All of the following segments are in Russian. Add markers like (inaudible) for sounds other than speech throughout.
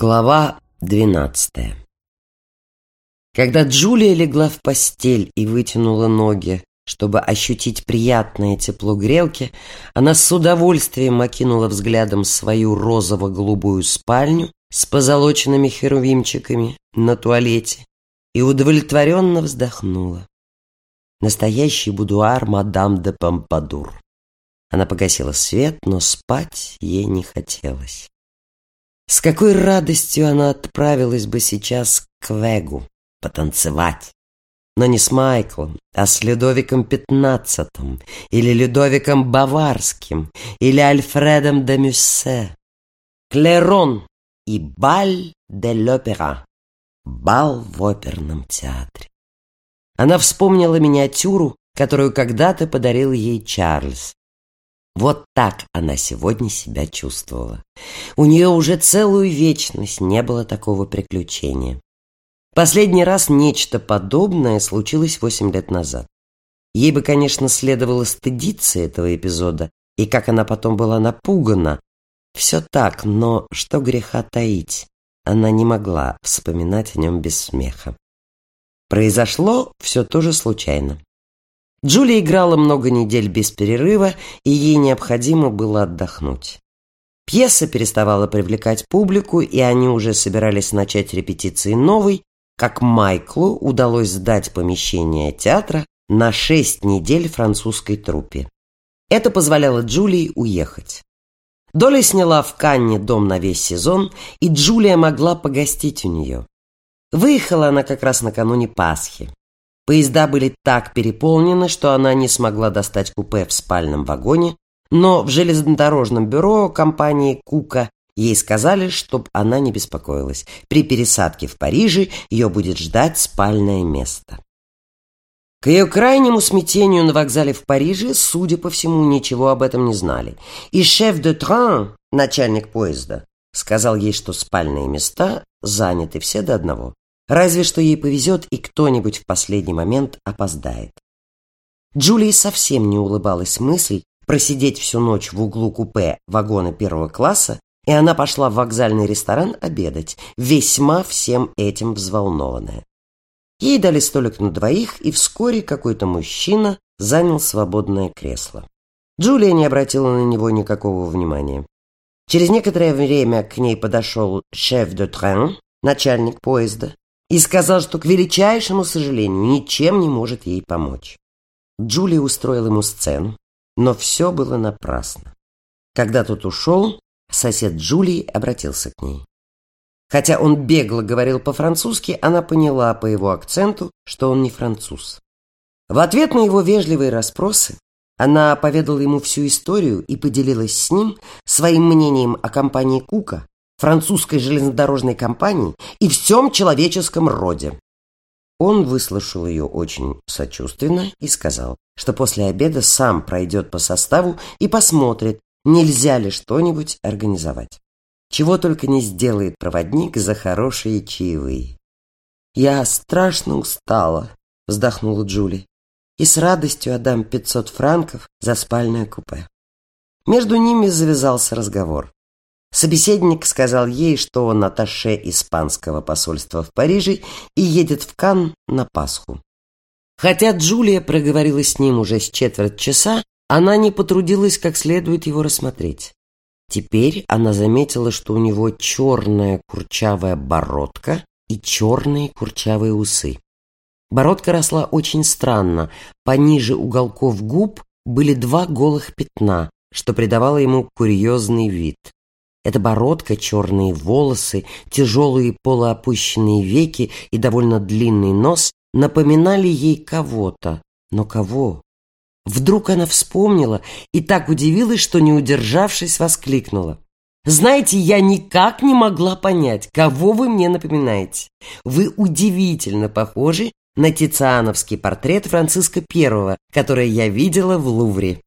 Глава двенадцатая Когда Джулия легла в постель и вытянула ноги, чтобы ощутить приятное тепло грелки, она с удовольствием окинула взглядом свою розово-голубую спальню с позолоченными херувимчиками на туалете и удовлетворенно вздохнула. Настоящий будуар мадам де Помпадур. Она погасила свет, но спать ей не хотелось. С какой радостью она отправилась бы сейчас к Вегу потанцевать. Но не с Майклом, а с Людовиком Пятнадцатым, или Людовиком Баварским, или Альфредом де Мюссе. Клерон и Баль де l'Opéra. Бал в оперном театре. Она вспомнила миниатюру, которую когда-то подарил ей Чарльз. Вот так она сегодня себя чувствовала. У нее уже целую вечность не было такого приключения. Последний раз нечто подобное случилось восемь лет назад. Ей бы, конечно, следовало стыдиться этого эпизода, и как она потом была напугана. Все так, но что греха таить, она не могла вспоминать о нем без смеха. Произошло все тоже случайно. Джулия играла много недель без перерыва, и ей необходимо было отдохнуть. Пьеса переставала привлекать публику, и они уже собирались начать репетиции новой, как Майклу удалось сдать помещение театра на шесть недель французской труппе. Это позволяло Джулии уехать. Доля сняла в Канне дом на весь сезон, и Джулия могла погостить у нее. Выехала она как раз накануне Пасхи. Поезда были так переполнены, что она не смогла достать купе в спальном вагоне, но в железнодорожном бюро компании «Кука» ей сказали, чтобы она не беспокоилась. При пересадке в Париже ее будет ждать спальное место. К ее крайнему смятению на вокзале в Париже, судя по всему, ничего об этом не знали. И шеф де тран, начальник поезда, сказал ей, что спальные места заняты все до одного. Разве что ей повезет, и кто-нибудь в последний момент опоздает. Джулии совсем не улыбалась мысль просидеть всю ночь в углу купе вагона первого класса, и она пошла в вокзальный ресторан обедать, весьма всем этим взволнованная. Ей дали столик на двоих, и вскоре какой-то мужчина занял свободное кресло. Джулия не обратила на него никакого внимания. Через некоторое время к ней подошел шеф де трен, начальник поезда, и сказал, что, к величайшему сожалению, ничем не может ей помочь. Джулия устроил ему сцену, но все было напрасно. Когда тот ушел, сосед Джулии обратился к ней. Хотя он бегло говорил по-французски, она поняла по его акценту, что он не француз. В ответ на его вежливые расспросы она поведала ему всю историю и поделилась с ним своим мнением о компании Кука, французской железнодорожной компании и всем человеческом роде. Он выслушал ее очень сочувственно и сказал, что после обеда сам пройдет по составу и посмотрит, нельзя ли что-нибудь организовать. Чего только не сделает проводник за хорошие чаевые. «Я страшно устала», — вздохнула Джули, «и с радостью отдам пятьсот франков за спальное купе». Между ними завязался разговор. Собеседник сказал ей, что он атташе испанского посольства в Париже и едет в Кан на Пасху. Хотя Джулия проговорила с ним уже с четверть часа, она не потрудилась как следует его рассмотреть. Теперь она заметила, что у него черная курчавая бородка и черные курчавые усы. Бородка росла очень странно, пониже уголков губ были два голых пятна, что придавало ему курьезный вид. Эта бородка, черные волосы, тяжелые полуопущенные веки и довольно длинный нос напоминали ей кого-то. Но кого? Вдруг она вспомнила и так удивилась, что, не удержавшись, воскликнула. «Знаете, я никак не могла понять, кого вы мне напоминаете. Вы удивительно похожи на тициановский портрет Франциска I, который я видела в Лувре.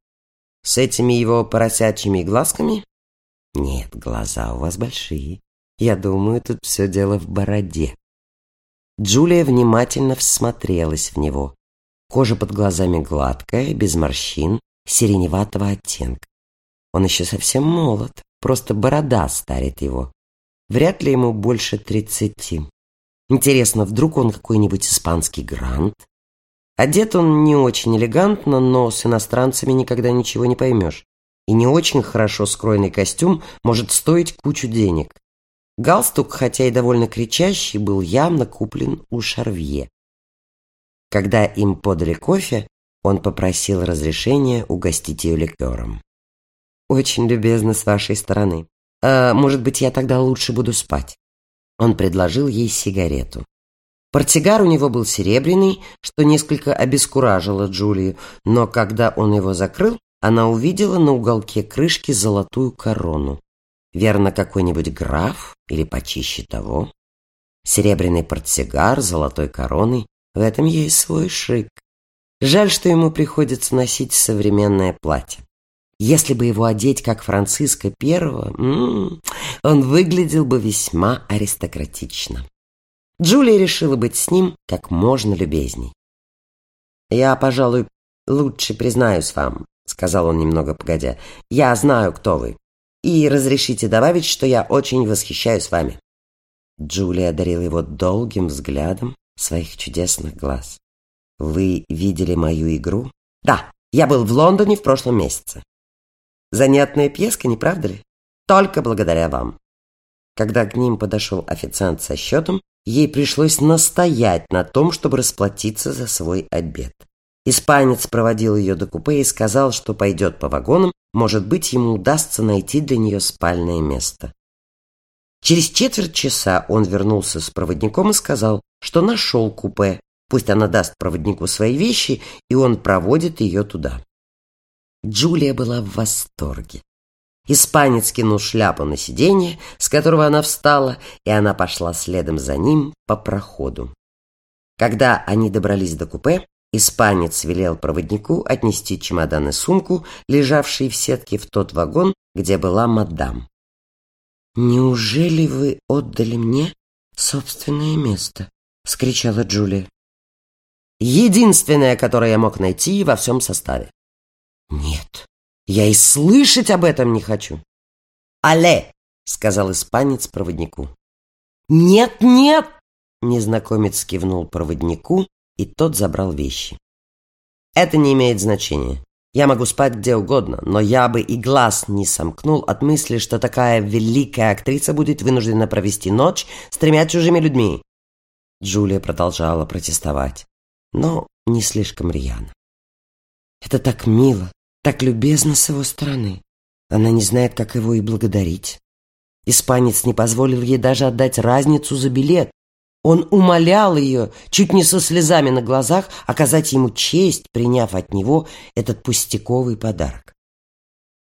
С этими его поросячьими глазками нет, глаза у вас большие. Я думаю, тут все дело в бороде. Джулия внимательно всмотрелась в него. Кожа под глазами гладкая, без морщин, сиреневатого оттенка. Он еще совсем молод, просто борода старит его. вряд ли ему больше тридцати. Интересно, вдруг он какой-нибудь испанский грант? Одет он не очень элегантно, но с иностранцами никогда ничего не поймешь. И не очень хорошо скроенный костюм может стоить кучу денег. Галстук, хотя и довольно кричащий, был явно куплен у Шарвье. Когда им подали кофе, он попросил разрешения угостить ее ликером. «Очень любезно с вашей стороны. А, может быть, я тогда лучше буду спать?» Он предложил ей сигарету. Портсигар у него был серебряный, что несколько обескуражило Джулию, но когда он его закрыл, она увидела на уголке крышки золотую корону. Верно, какой-нибудь граф или почище того. Серебряный портсигар золотой короной, в этом есть свой шик. Жаль, что ему приходится носить современное платье. Если бы его одеть как Франциска Первого, он выглядел бы весьма аристократично. Джулия решила быть с ним как можно любезней. «Я, пожалуй, лучше признаюсь вам», — сказал он немного погодя. «Я знаю, кто вы. И разрешите добавить, что я очень восхищаюсь вами». Джулия одарила его долгим взглядом своих чудесных глаз. «Вы видели мою игру?» «Да, я был в Лондоне в прошлом месяце». «Занятная пьеска, не правда ли?» «Только благодаря вам». Когда к ним подошел официант со счетом, ей пришлось настоять на том, чтобы расплатиться за свой обед. Испанец проводил ее до купе и сказал, что пойдет по вагонам, может быть, ему удастся найти для нее спальное место. Через четверть часа он вернулся с проводником и сказал, что нашел купе. Пусть она даст проводнику свои вещи, и он проводит ее туда. Джулия была в восторге. Испанец кинул шляпу на сиденье, с которого она встала, и она пошла следом за ним по проходу. Когда они добрались до купе, испанец велел проводнику отнести чемодан и сумку, лежавшие в сетке в тот вагон, где была мадам. «Неужели вы отдали мне собственное место?» — скричала Джулия. «Единственное, которое я мог найти во всем составе». «Нет, я и слышать об этом не хочу». «Але!» — сказал испанец проводнику. «Нет, нет!» — незнакомец кивнул проводнику, и тот забрал вещи. «Это не имеет значения. Я могу спать где угодно, но я бы и глаз не сомкнул от мысли, что такая великая актриса будет вынуждена провести ночь с тремя чужими людьми. Джулия продолжала протестовать, но не слишком рьяно. Это так мило, так любезно с его стороны. Она не знает, как его и благодарить. Испанец не позволил ей даже отдать разницу за билет, он умолял ее, чуть не со слезами на глазах, оказать ему честь, приняв от него этот пустяковый подарок.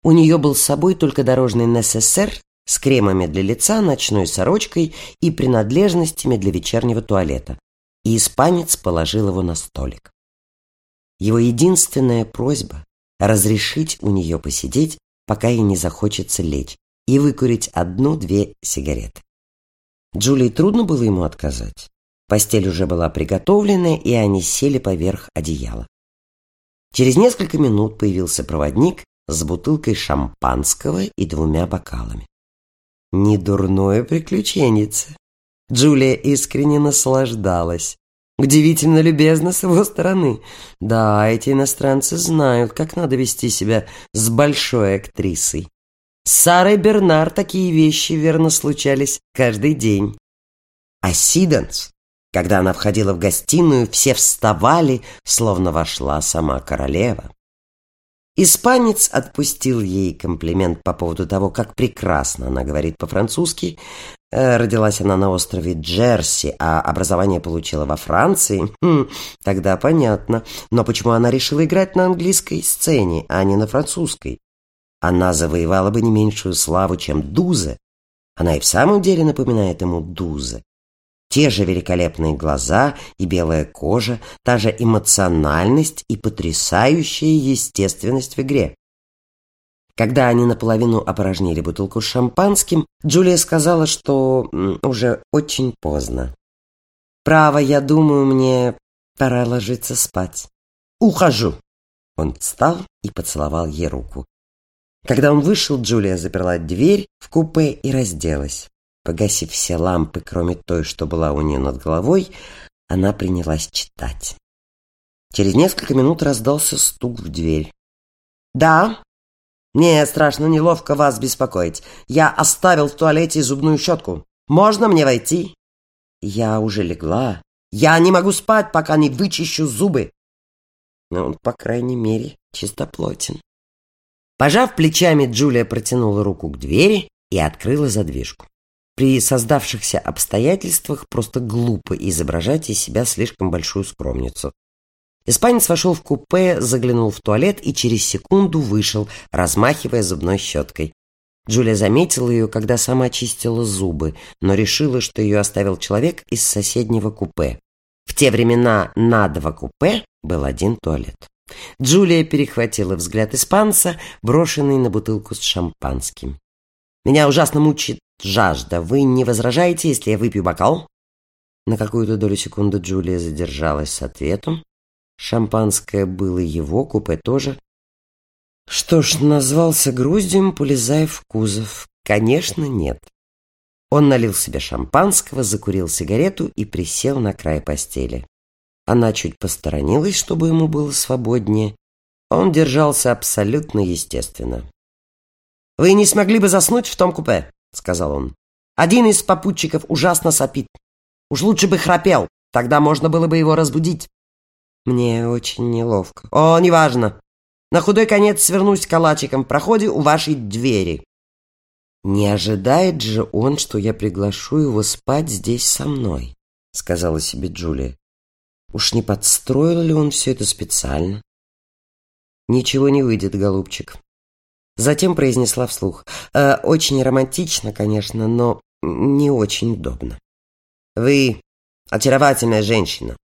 У нее был с собой только дорожный НССР с кремами для лица, ночной сорочкой и принадлежностями для вечернего туалета, и испанец положил его на столик. Его единственная просьба — разрешить у нее посидеть, пока ей не захочется лечь, и выкурить одну-две сигареты. Джулии трудно было ему отказать. Постель уже была приготовлена, и они сели поверх одеяла. Через несколько минут появился проводник с бутылкой шампанского и двумя бокалами. Недурное приключеннице. Джулия искренне наслаждалась. Удивительно любезно с его стороны. Да, эти иностранцы знают, как надо вести себя с большой актрисой. С Сарой Бернар такие вещи, верно, случались каждый день. А Сиденс, когда она входила в гостиную, все вставали, словно вошла сама королева. Испанец отпустил ей комплимент по поводу того, как прекрасно она говорит по-французски. Э, родилась она на острове Джерси, а образование получила во Франции. Хм, тогда понятно. Но почему она решила играть на английской сцене, а не на французской? Она завоевала бы не меньшую славу, чем Дузе. Она и в самом деле напоминает ему Дузе. Те же великолепные глаза и белая кожа, та же эмоциональность и потрясающая естественность в игре. Когда они наполовину опорожнили бутылку с шампанским, Джулия сказала, что уже очень поздно. «Право, я думаю, мне пора ложиться спать. Ухожу!» Он встал и поцеловал ей руку. Когда он вышел, Джулия заперла дверь в купе и разделась. Погасив все лампы, кроме той, что была у нее над головой, она принялась читать. Через несколько минут раздался стук в дверь. «Да? Мне страшно неловко вас беспокоить. Я оставил в туалете зубную щетку. Можно мне войти?» «Я уже легла. Я не могу спать, пока не вычищу зубы». Но он, по крайней мере, чистоплотен. Пожав плечами, Джулия протянула руку к двери и открыла задвижку. При создавшихся обстоятельствах просто глупо изображать из себя слишком большую скромницу. Испанец вошел в купе, заглянул в туалет и через секунду вышел, размахивая зубной щеткой. Джулия заметила ее, когда сама чистила зубы, но решила, что ее оставил человек из соседнего купе. В те времена на два купе был один туалет. Джулия перехватила взгляд испанца, брошенный на бутылку с шампанским. «Меня ужасно мучит жажда. Вы не возражаете, если я выпью бокал?» На какую-то долю секунды Джулия задержалась с ответом. Шампанское было его, купе тоже. Что ж, назвался груздем, полезая в кузов. Конечно, нет. Он налил себе шампанского, закурил сигарету и присел на край постели. Она чуть посторонилась, чтобы ему было свободнее. Он держался абсолютно естественно. «Вы не смогли бы заснуть в том купе?» — сказал он. «Один из попутчиков ужасно сопит. Уж лучше бы храпел, тогда можно было бы его разбудить». «Мне очень неловко». «О, неважно. На худой конец свернусь калачиком в проходе у вашей двери». «Не ожидает же он, что я приглашу его спать здесь со мной», — сказала себе Джулия. Уж не подстроил ли он все это специально? Ничего не выйдет, голубчик. Затем произнесла вслух. Э, очень романтично, конечно, но не очень удобно. Вы очаровательная женщина.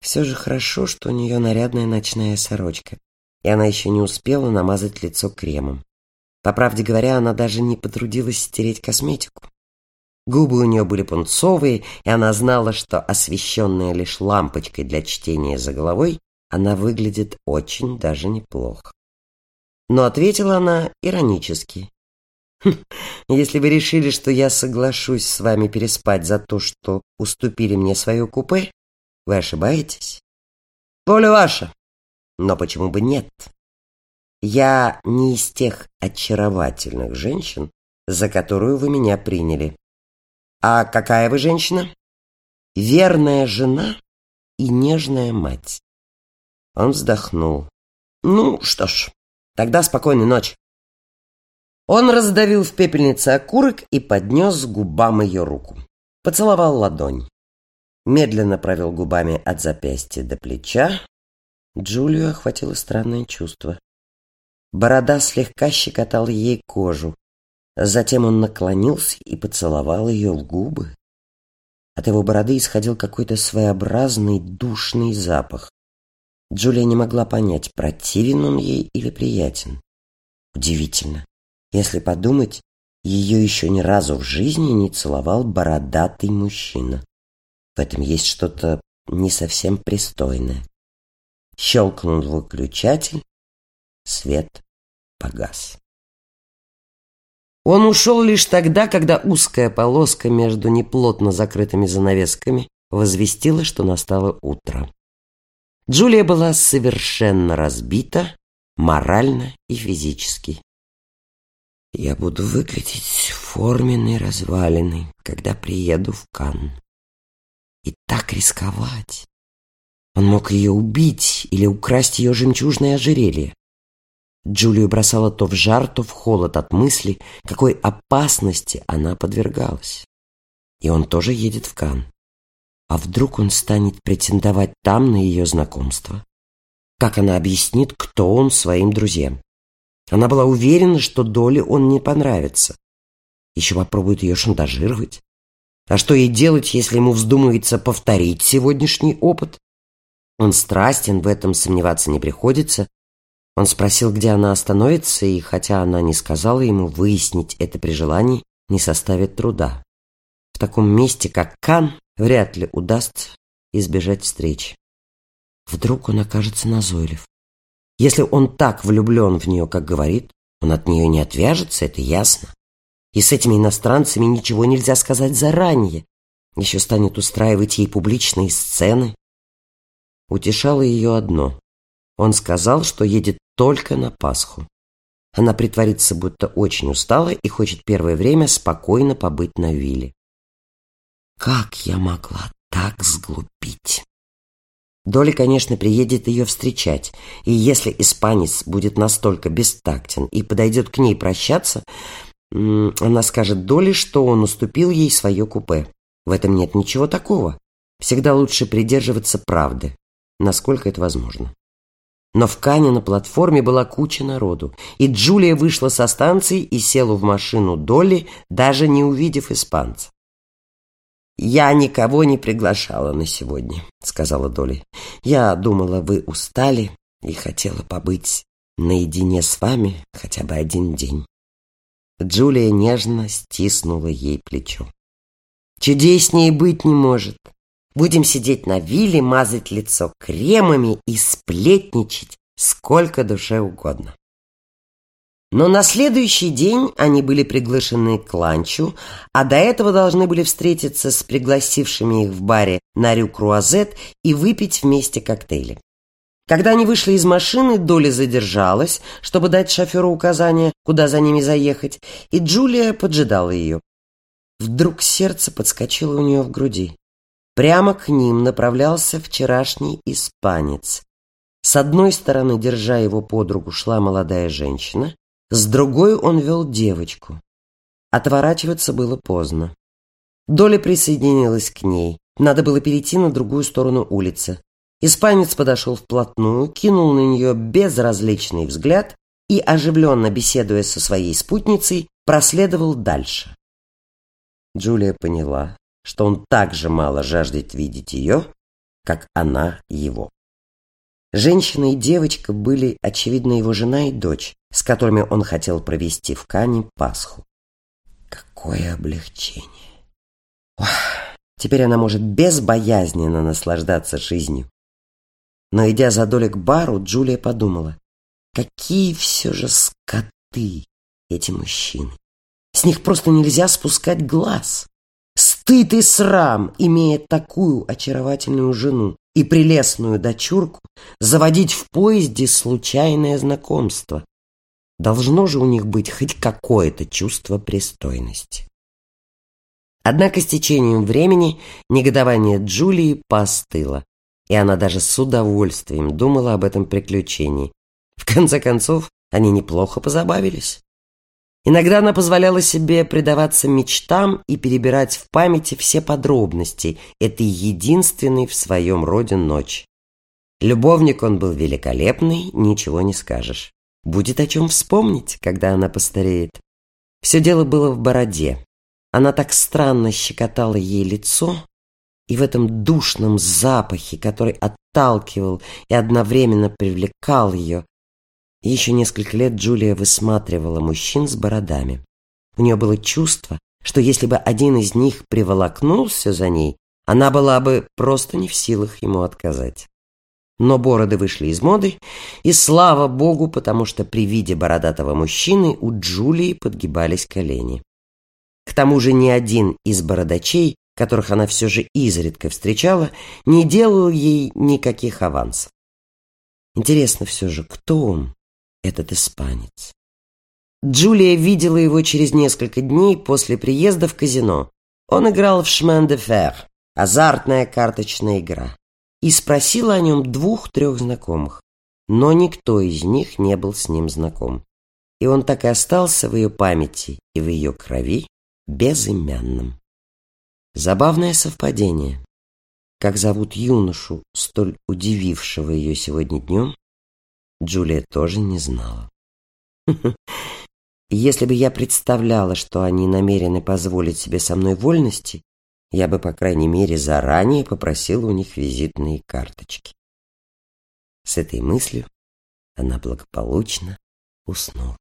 Все же хорошо, что у нее нарядная ночная сорочка, и она еще не успела намазать лицо кремом. По правде говоря, она даже не потрудилась стереть косметику. Губы у нее были пунцовые, и она знала, что, освещенная лишь лампочкой для чтения за головой, она выглядит очень даже неплохо. Но ответила она иронически. «Хм, «Если вы решили, что я соглашусь с вами переспать за то, что уступили мне свое купе, вы ошибаетесь. Воля ваша, но почему бы нет? Я не из тех очаровательных женщин, за которую вы меня приняли. А какая вы женщина? Верная жена и нежная мать. Он вздохнул. Ну, что ж, тогда спокойной ночи. Он раздавил в пепельнице окурок и поднес к губам ее руку. Поцеловал ладонь. Медленно провел губами от запястья до плеча. Джулию охватило странное чувство. Борода слегка щекотала ей кожу. Затем он наклонился и поцеловал ее в губы. От его бороды исходил какой-то своеобразный душный запах. Джулия не могла понять, противен он ей или приятен. Удивительно. Если подумать, ее еще ни разу в жизни не целовал бородатый мужчина. В этом есть что-то не совсем пристойное. Щелкнул выключатель, свет погас. Он ушел лишь тогда, когда узкая полоска между неплотно закрытыми занавесками возвестила, что настало утро. Джулия была совершенно разбита, морально и физически. «Я буду выглядеть форменной развалиной, когда приеду в Канн. И так рисковать. Он мог ее убить или украсть ее жемчужное ожерелье. Джулию бросала то в жар, то в холод от мысли, какой опасности она подвергалась. И он тоже едет в Кан. А вдруг он станет претендовать там на ее знакомство? Как она объяснит, кто он своим друзьям? Она была уверена, что Доле он не понравится. Еще попробует ее шантажировать. А что ей делать, если ему вздумается повторить сегодняшний опыт? Он страстен, в этом сомневаться не приходится, он спросил, где она остановится, и хотя она не сказала ему, выяснить это при желании не составит труда. В таком месте, как Кан, вряд ли удастся избежать встречи. Вдруг он окажется назойлив. Если он так влюблен в нее, как говорит, он от нее не отвяжется, это ясно. И с этими иностранцами ничего нельзя сказать заранее. Еще станет устраивать ей публичные сцены. Утешало ее одно. Он сказал, что едет только на Пасху. Она притворится, будто очень устала и хочет первое время спокойно побыть на вилле. Как я могла так сглупить? Доля, конечно, приедет ее встречать, и если испанец будет настолько бестактен и подойдет к ней прощаться, она скажет Доле, что он уступил ей свое купе. В этом нет ничего такого. Всегда лучше придерживаться правды, насколько это возможно. Но в Кане на платформе была куча народу, и Джулия вышла со станции и села в машину Долли, даже не увидев испанца. «Я никого не приглашала на сегодня», — сказала Долли. «Я думала, вы устали и хотела побыть наедине с вами хотя бы один день». Джулия нежно стиснула ей плечо. «Чудеснее быть не может. Будем сидеть на вилле, мазать лицо кремами и сплетничать сколько душе угодно». Но на следующий день они были приглашены к ланчу, а до этого должны были встретиться с пригласившими их в баре на Рю Круазет и выпить вместе коктейли. Когда они вышли из машины, Доли задержалась, чтобы дать шоферу указание, куда за ними заехать, и Джулия поджидала ее. Вдруг сердце подскочило у нее в груди. Прямо к ним направлялся вчерашний испанец. С одной стороны, держа его под руку, шла молодая женщина, с другой он вел девочку. Отворачиваться было поздно. Доля присоединилась к ней. Надо было перейти на другую сторону улицы. Испанец подошел вплотную, кинул на нее безразличный взгляд и, оживленно беседуя со своей спутницей, проследовал дальше. Джулия поняла, что он так же мало жаждет видеть ее, как она его. Женщина и девочка были, очевидно, его жена и дочь, с которыми он хотел провести в Кане Пасху. Какое облегчение! Ох, теперь она может безбоязненно наслаждаться жизнью. Но, идя за долей к бару, Джулия подумала, какие все же скоты эти мужчины. С них просто нельзя спускать глаз. Стыд и срам, имея такую очаровательную жену и прелестную дочурку, заводить в поезде случайное знакомство. Должно же у них быть хоть какое-то чувство пристойности. Однако с течением времени негодование Джулии постыло, и она даже с удовольствием думала об этом приключении. В конце концов, они неплохо позабавились. Иногда она позволяла себе предаваться мечтам и перебирать в памяти все подробности этой единственной в своем роде ночи. Любовник он был великолепный, ничего не скажешь. Будет о чем вспомнить, когда она постареет. Все дело было в бороде. Она так странно щекотала ей лицо, и в этом душном запахе, который отталкивал и одновременно привлекал ее, еще несколько лет Джулия высматривала мужчин с бородами. У нее было чувство, что если бы один из них приволокнулся за ней, она была бы просто не в силах ему отказать. Но бороды вышли из моды, и слава богу, потому что при виде бородатого мужчины у Джулии подгибались колени. К тому же ни один из бородачей, которых она все же изредка встречала, не делал ей никаких авансов. Интересно все же, кто он, этот испанец? Джулия видела его через несколько дней после приезда в казино. Он играл в «Шмен де Фер» — азартная карточная игра и спросила о нем двух-трех знакомых, но никто из них не был с ним знаком. И он так и остался в ее памяти и в ее крови безымянным. Забавное совпадение. Как зовут юношу, столь удивившего ее сегодня днем, Джулия тоже не знала. (laughs) Если бы я представляла, что они намерены позволить себе со мной вольности, я бы, по крайней мере, заранее попросил у них визитные карточки. С этой мыслью она благополучно уснула.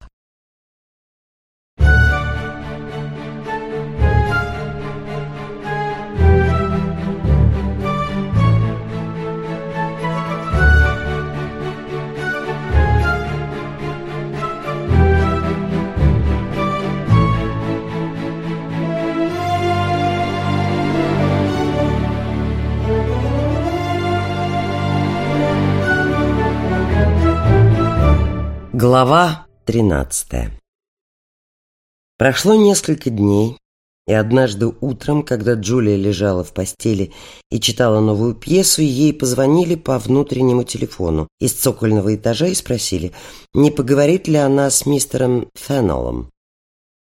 Глава 13 Прошло несколько дней, и однажды утром, когда Джулия лежала в постели и читала новую пьесу, ей позвонили по внутреннему телефону из цокольного этажа и спросили, не поговорит ли она с мистером Феннеллом.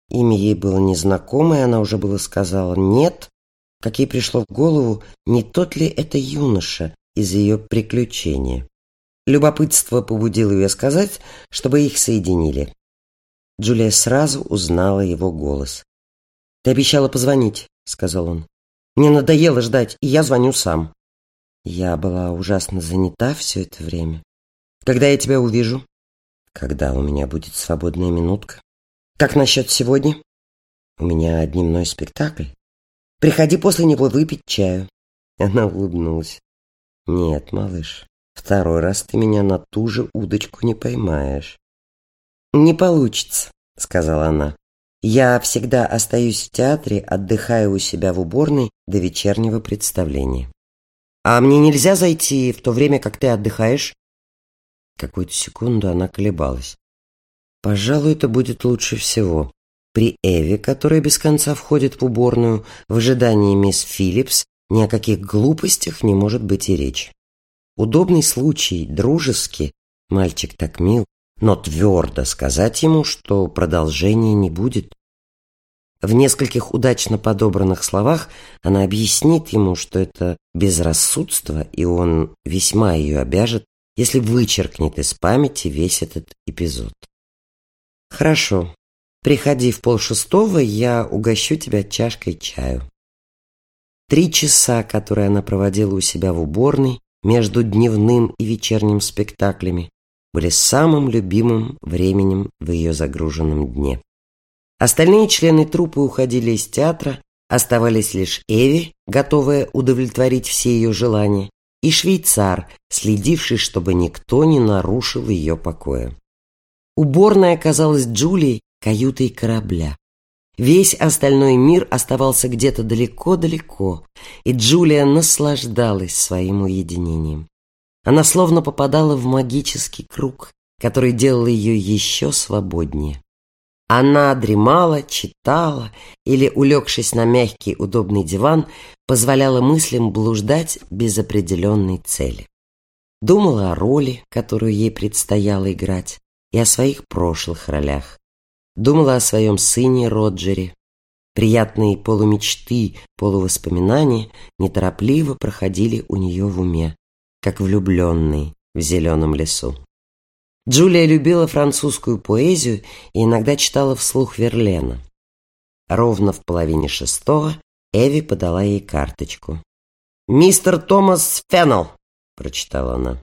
Имя ей было незнакомое, она уже было сказала «нет», как ей пришло в голову, не тот ли это юноша из ее приключения. Любопытство побудило ее сказать, чтобы их соединили. Джулия сразу узнала его голос. «Ты обещала позвонить», — сказал он. «Мне надоело ждать, и я звоню сам». Я была ужасно занята все это время. «Когда я тебя увижу?» «Когда у меня будет свободная минутка?» «Как насчет сегодня?» «У меня дневной спектакль. Приходи после него выпить чаю». Она улыбнулась. «Нет, малыш, Второй раз ты меня на ту же удочку не поймаешь. «Не получится», — сказала она. «Я всегда остаюсь в театре, отдыхаю у себя в уборной до вечернего представления». «А мне нельзя зайти в то время, как ты отдыхаешь?» Какую-то секунду она колебалась. «Пожалуй, это будет лучше всего. При Эве, которая без конца входит в уборную, в ожидании мисс Филлипс, ни о каких глупостях не может быть и речи. Удобный случай, дружески, мальчик так мил, но твердо сказать ему, что продолжения не будет. В нескольких удачно подобранных словах она объяснит ему, что это безрассудство, и он весьма ее обяжет, если вычеркнет из памяти весь этот эпизод. «Хорошо. Приходи в полшестого, я угощу тебя чашкой чаю». Три часа, которые она проводила у себя в уборной, между дневным и вечерним спектаклями были самым любимым временем в ее загруженном дне. Остальные члены труппы уходили из театра, оставались лишь Эви, готовая удовлетворить все ее желания, и швейцар, следивший, чтобы никто не нарушил ее покоя. Уборная оказалась Джулией каютой корабля. Весь остальной мир оставался где-то далеко-далеко, и Джулия наслаждалась своим уединением. Она словно попадала в магический круг, который делал ее еще свободнее. Она дремала, читала или, улегшись на мягкий удобный диван, позволяла мыслям блуждать без определенной цели. Думала о роли, которую ей предстояло играть, и о своих прошлых ролях думала о своем сыне Роджере. Приятные полумечты, полувоспоминания неторопливо проходили у нее в уме, как влюбленные в зеленом лесу. Джулия любила французскую поэзию и иногда читала вслух Верлена. Ровно в половине шестого Эви подала ей карточку. «Мистер Томас Феннел», — прочитала она.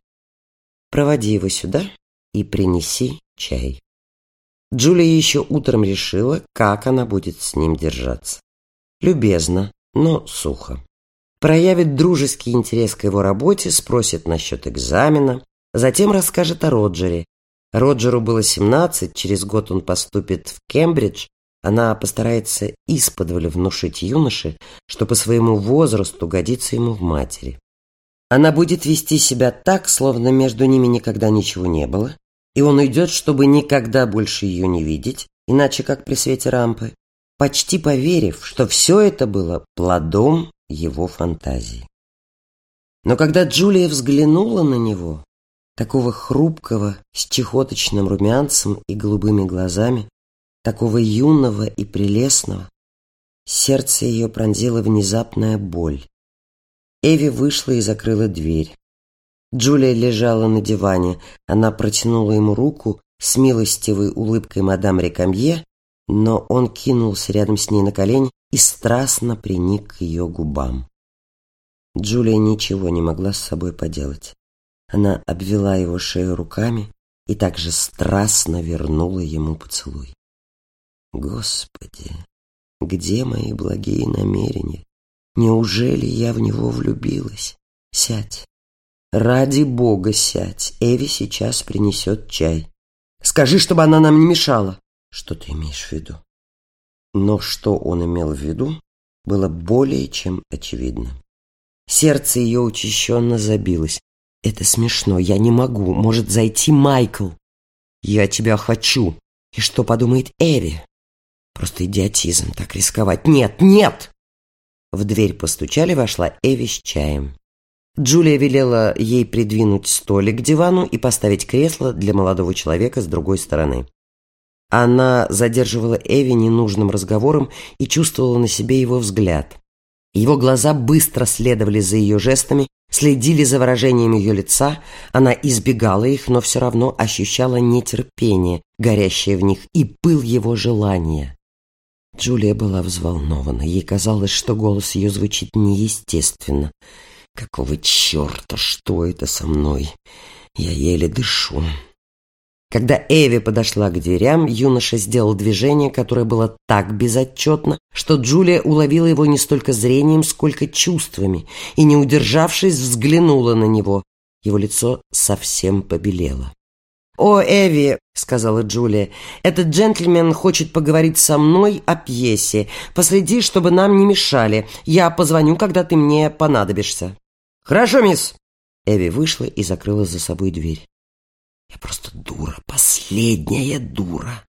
«Проводи его сюда и принеси чай». Джулия еще утром решила, как она будет с ним держаться. Любезно, но сухо. Проявит дружеский интерес к его работе, спросит насчет экзамена, затем расскажет о Роджере. Роджеру было 17, через год он поступит в Кембридж. Она постарается исподволь внушить юноше, что по своему возрасту годится ему в матери. Она будет вести себя так, словно между ними никогда ничего не было, и он уйдет, чтобы никогда больше ее не видеть, иначе как при свете рампы, почти поверив, что все это было плодом его фантазии. Но когда Джулия взглянула на него, такого хрупкого, с чехоточным румянцем и голубыми глазами, такого юного и прелестного, сердце ее пронзила внезапная боль. Эви вышла и закрыла дверь. Джулия лежала на диване. Она протянула ему руку с милостивой улыбкой мадам Рекамье, но он кинулся рядом с ней на колени и страстно приник к ее губам. Джулия ничего не могла с собой поделать. Она обвела его шею руками и также страстно вернула ему поцелуй. Господи, где мои благие намерения? Неужели я в него влюбилась? Сядь, «Ради бога, сядь. Эви сейчас принесет чай. Скажи, чтобы она нам не мешала». «Что ты имеешь в виду?» Но что он имел в виду, было более чем очевидно. Сердце ее учащенно забилось. «Это смешно, я не могу. Может зайти Майкл?» Я тебя хочу. И что подумает Эви? Просто идиотизм так рисковать. Нет, нет! В дверь постучали, вошла Эви с чаем. Джулия велела ей придвинуть столик к дивану и поставить кресло для молодого человека с другой стороны. Она задерживала Эви ненужным разговором и чувствовала на себе его взгляд. Его глаза быстро следовали за ее жестами, следили за выражением ее лица. Она избегала их, но все равно ощущала нетерпение, горящее в них, и пыл его желания. Джулия была взволнована. Ей казалось, что голос ее звучит неестественно. Какого черта, что это со мной? Я еле дышу. Когда Эви подошла к дверям, юноша сделал движение, которое было так безотчетно, что Джулия уловила его не столько зрением, сколько чувствами, и, не удержавшись, взглянула на него. Его лицо совсем побелело. «О, Эви», — сказала Джулия, — «этот джентльмен хочет поговорить со мной о пьесе. Последи, чтобы нам не мешали. Я позвоню, когда ты мне понадобишься». «Хорошо, мисс!» Эви вышла и закрыла за собой дверь. «Я просто дура, последняя дура!»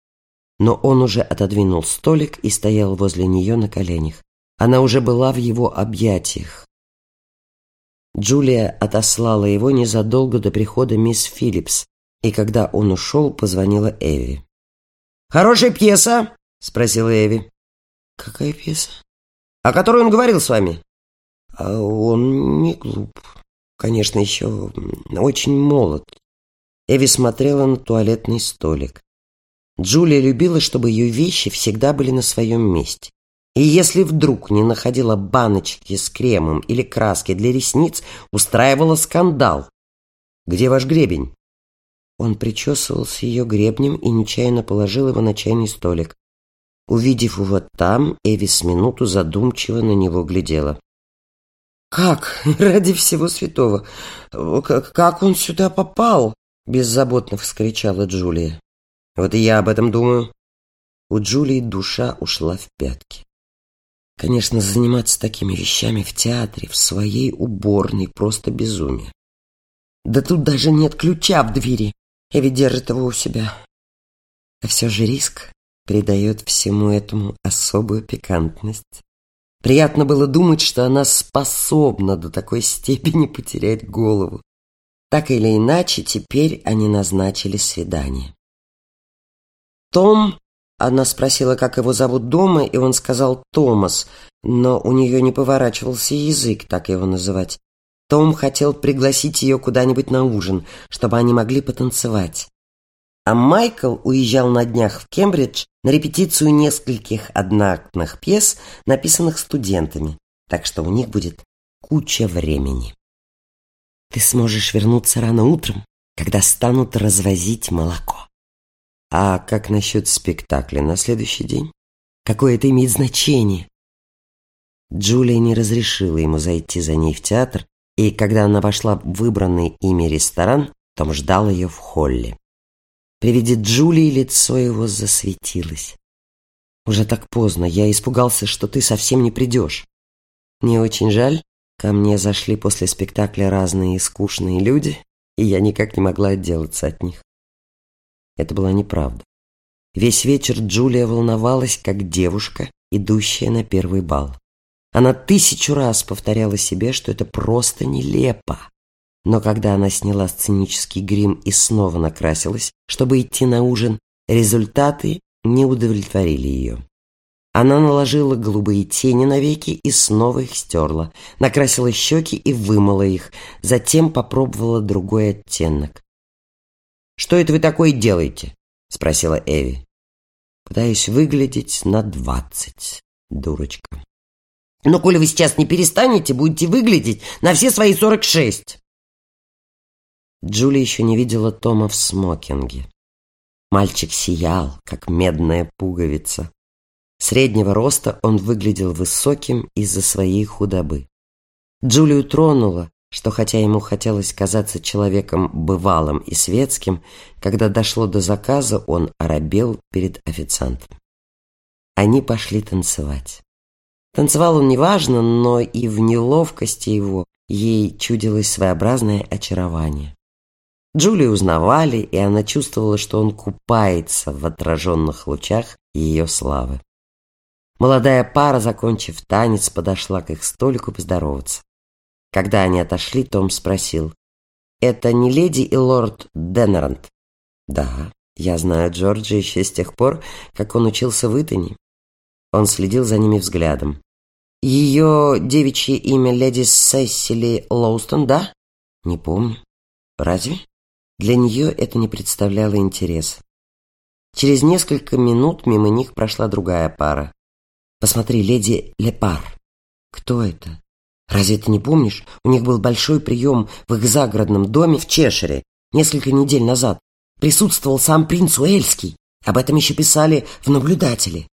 Но он уже отодвинул столик и стоял возле нее на коленях. Она уже была в его объятиях. Джулия отослала его незадолго до прихода мисс Филлипс, и когда он ушел, позвонила Эви. «Хорошая пьеса?» — спросила Эви. «Какая пьеса?» «О которой он говорил с вами?» А он не глуп. Конечно, еще очень молод. Эви смотрела на туалетный столик. Джулия любила, чтобы ее вещи всегда были на своем месте. И если вдруг не находила баночки с кремом или краски для ресниц, устраивала скандал. «Где ваш гребень?» Он причесывался ее гребнем и нечаянно положил его на чайный столик. Увидев его там, Эви с минуту задумчиво на него глядела. «Как? (laughs) Ради всего святого! Как, как он сюда попал?» Беззаботно вскричала Джулия. «Вот и я об этом думаю». У Джулии душа ушла в пятки. Конечно, заниматься такими вещами в театре, в своей уборной, просто безумие. Да тут даже нет ключа в двери, и ведь держит его у себя. А все же риск придает всему этому особую пикантность. Приятно было думать, что она способна до такой степени потерять голову. Так или иначе, теперь они назначили свидание. «Том?» Она спросила, как его зовут дома, и он сказал «Томас», но у нее не поворачивался язык так его называть. Том хотел пригласить ее куда-нибудь на ужин, чтобы они могли потанцевать. А Майкл уезжал на днях в Кембридж на репетицию нескольких одноактных пьес, написанных студентами, так что у них будет куча времени. Ты сможешь вернуться рано утром, когда станут развозить молоко. А как насчет спектакля на следующий день? Какое это имеет значение? Джулия не разрешила ему зайти за ней в театр, и когда она вошла в выбранный ими ресторан, Том ждал ее в холле. При виде Джулии лицо его засветилось. «Уже так поздно. Я испугался, что ты совсем не придешь. Мне очень жаль. Ко мне зашли после спектакля разные скучные люди, и я никак не могла отделаться от них». Это была неправда. Весь вечер Джулия волновалась, как девушка, идущая на первый бал. Она тысячу раз повторяла себе, что это просто нелепо. Но когда она сняла сценический грим и снова накрасилась, чтобы идти на ужин, результаты не удовлетворили ее. Она наложила голубые тени на веки и снова их стерла, накрасила щеки и вымыла их, затем попробовала другой оттенок. «Что это вы такое делаете?» — спросила Эви. «Пытаюсь выглядеть на двадцать, дурочка». «Но коли вы сейчас не перестанете, будете выглядеть на все свои сорок шесть». Джули еще не видела Тома в смокинге. Мальчик сиял, как медная пуговица. Среднего роста он выглядел высоким из-за своей худобы. Джулию тронуло, что хотя ему хотелось казаться человеком бывалым и светским, когда дошло до заказа, он оробел перед официантом. Они пошли танцевать. Танцевал он неважно, но и в неловкости его ей чудилось своеобразное очарование. Джулию узнавали, и она чувствовала, что он купается в отраженных лучах ее славы. Молодая пара, закончив танец, подошла к их столику поздороваться. Когда они отошли, Том спросил, «Это не леди и лорд Денерант?» «Да, я знаю Джорджа еще с тех пор, как он учился в Итоне». Он следил за ними взглядом. «Ее девичье имя леди Сесили Лоустон, да?» «Не помню. Разве?» Для нее это не представляло интереса. Через несколько минут мимо них прошла другая пара. Посмотри, леди Лепар. Кто это? Разве ты не помнишь? У них был большой прием в их загородном доме в Чешире несколько недель назад. Присутствовал сам принц Уэльский. Об этом еще писали в «Наблюдателе».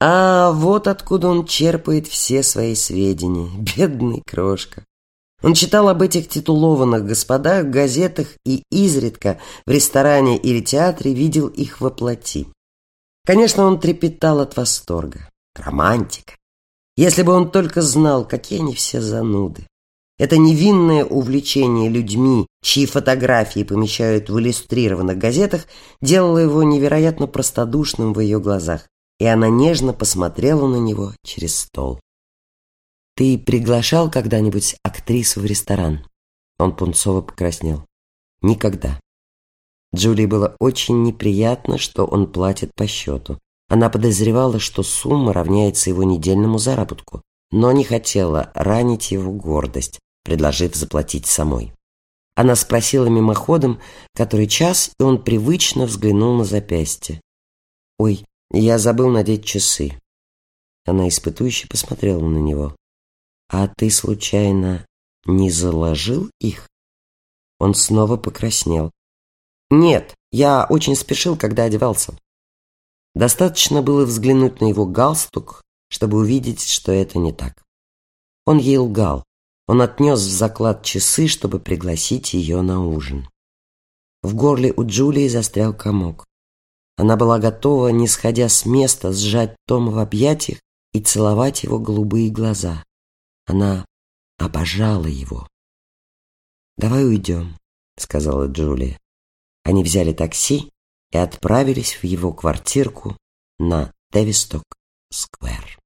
А вот откуда он черпает все свои сведения. Бедный крошка. Он читал об этих титулованных господах в газетах и изредка в ресторане или театре видел их воплоти. Конечно, он трепетал от восторга. Романтика. Если бы он только знал, какие они все зануды. Это невинное увлечение людьми, чьи фотографии помещают в иллюстрированных газетах, делало его невероятно простодушным в ее глазах, и она нежно посмотрела на него через стол. «Ты приглашал когда-нибудь актрису в ресторан?» Он пунцово покраснел. «Никогда». Джулии было очень неприятно, что он платит по счету. Она подозревала, что сумма равняется его недельному заработку, но не хотела ранить его гордость, предложив заплатить самой. Она спросила мимоходом, который час, и он привычно взглянул на запястье. «Ой, я забыл надеть часы». Она испытующе посмотрела на него. «А ты, случайно, не заложил их?» Он снова покраснел. «Нет, я очень спешил, когда одевался». Достаточно было взглянуть на его галстук, чтобы увидеть, что это не так. Он ей лгал. Он отнес в заклад часы, чтобы пригласить ее на ужин. В горле у Джулии застрял комок. Она была готова, не сходя с места, сжать Тома в объятиях и целовать его голубые глаза. Она обожала его. «Давай уйдем», — сказала Джулия. Они взяли такси и отправились в его квартирку на Тевисток-сквер.